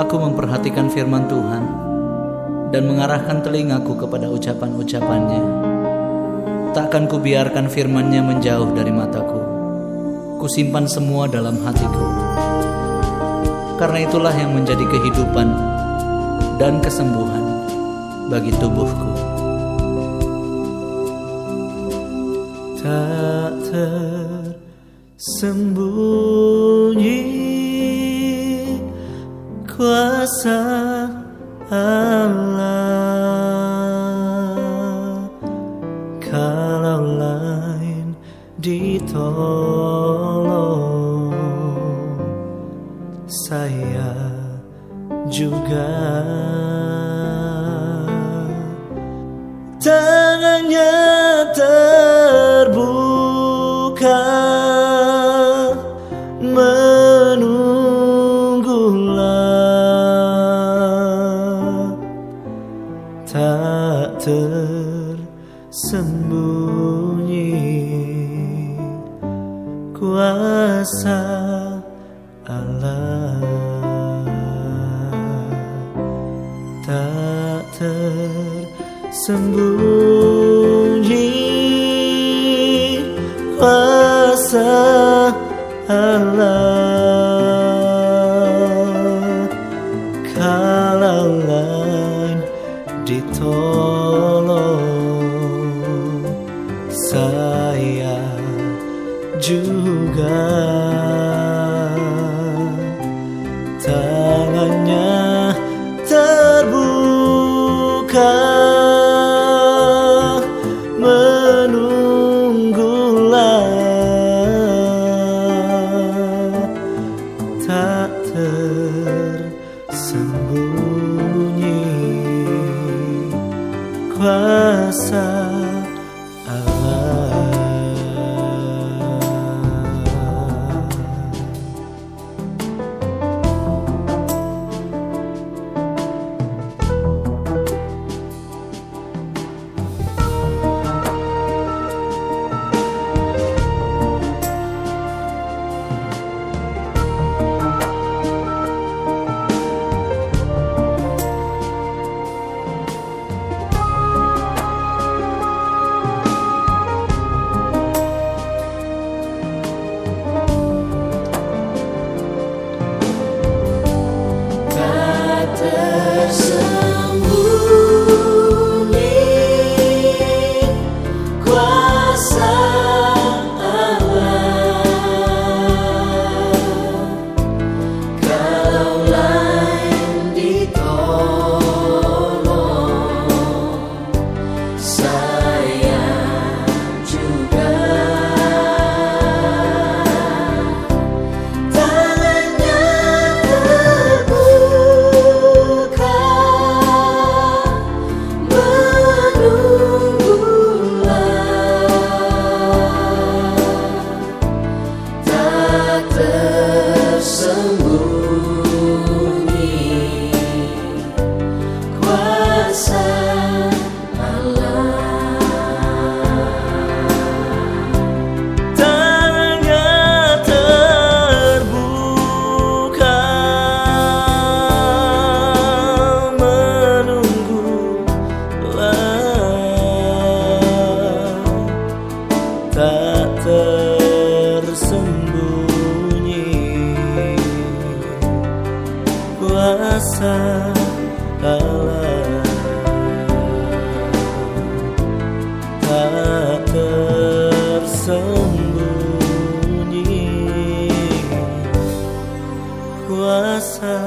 aku memperhatikan firman Tuhan dan mengarahkan telingaku kepada ucapan-ucapannya. Takkan kubiarkan firmannya menjauh dari mataku. Kusimpan semua dalam hatiku. Karena itulah yang menjadi kehidupan dan kesembuhan bagi tubuhku. Tak tersembunyi kuasa Allah. Kalau lain ditolong saya juga tangannya kuasa Allah tak tersembunyi. Kuasa Allah kalau lain ditolong saya juga tangannya terbuka menunggulah tak tersembunyi kuasa kuasa Allah tak tersembunyi. Kuasa